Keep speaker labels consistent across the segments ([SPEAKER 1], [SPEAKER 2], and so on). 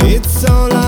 [SPEAKER 1] It's all I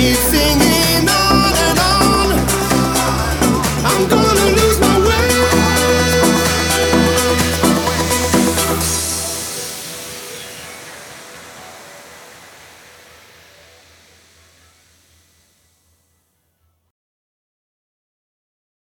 [SPEAKER 1] keep singing.